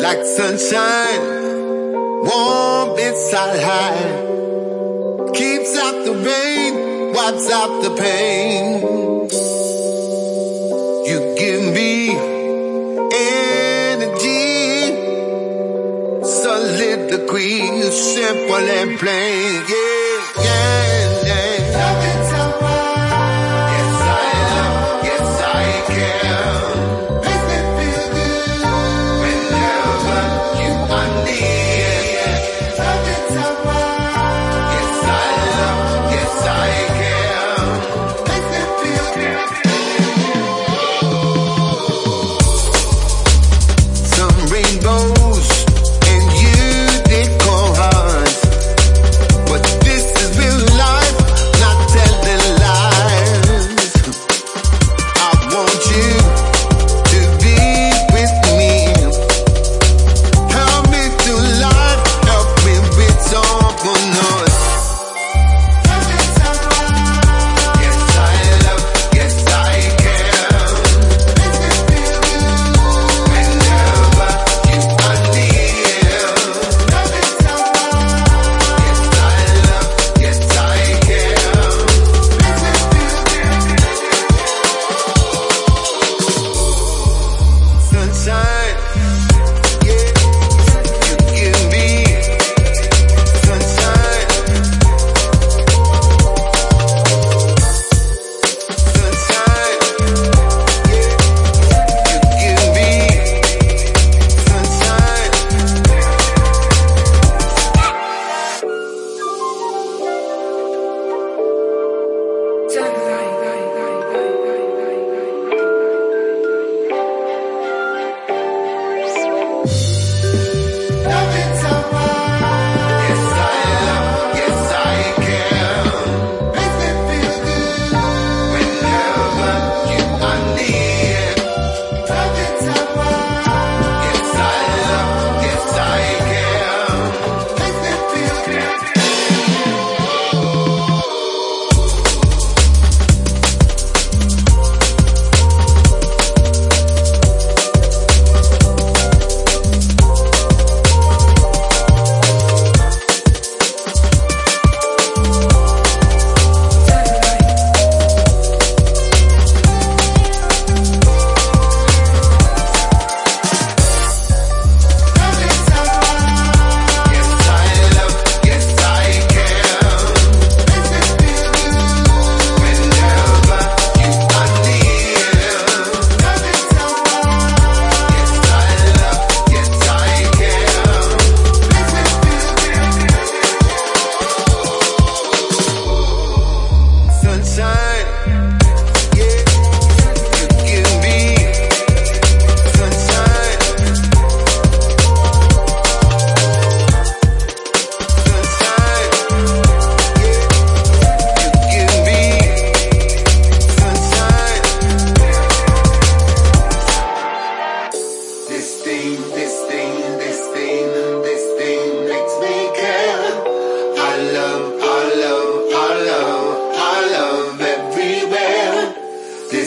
like sunshine, warm inside high, keeps out the rain, wipes out the pain. You give me energy, solid degrees, simple and plain, yeah.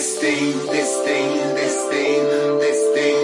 this thing, this thing, this thing, this thing.